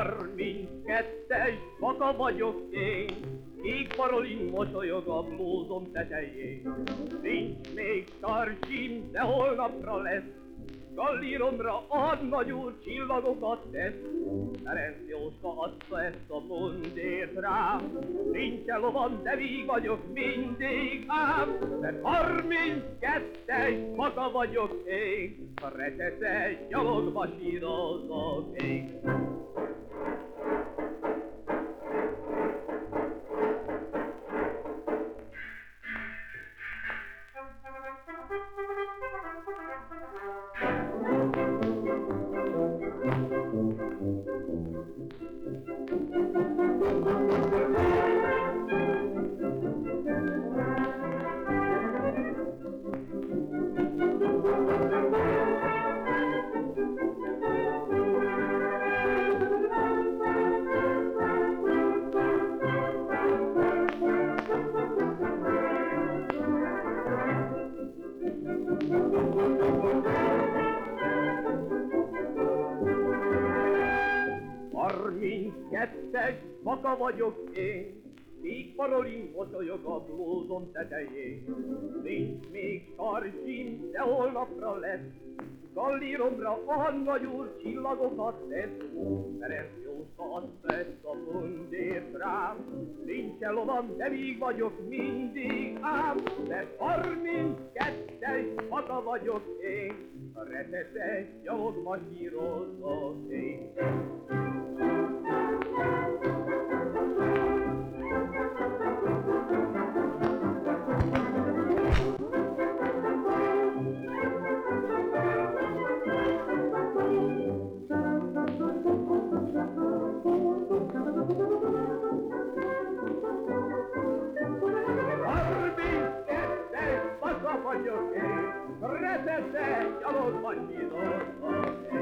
Harminckettes baka vagyok én, Kék parolin mosolyog a blúzom tetején. Nincs még tartsim, de holnapra lesz, Gallíromra ad nagy úr csillagokat tesz. Ferenc Jóska adta ezt a mundért rám, Nincs lovan, de mi vagyok mindig ám, mert harminckettes maga vagyok én, a retetes gyalogba sírozok én. Harminckettes baka vagyok én, Kék parolin mosolyog a blúzom tetején. Nincs még tartsim, de holnapra lesz, Gallíromra a nagy úr csillagokat tesz. Jóska adta ezt a mundért rám, Nincs lovam, de még vagyok mindig ám, Mert harminckettes baka vagyok én, A retetes gyalogba sírozok én. se te sei, allo bagni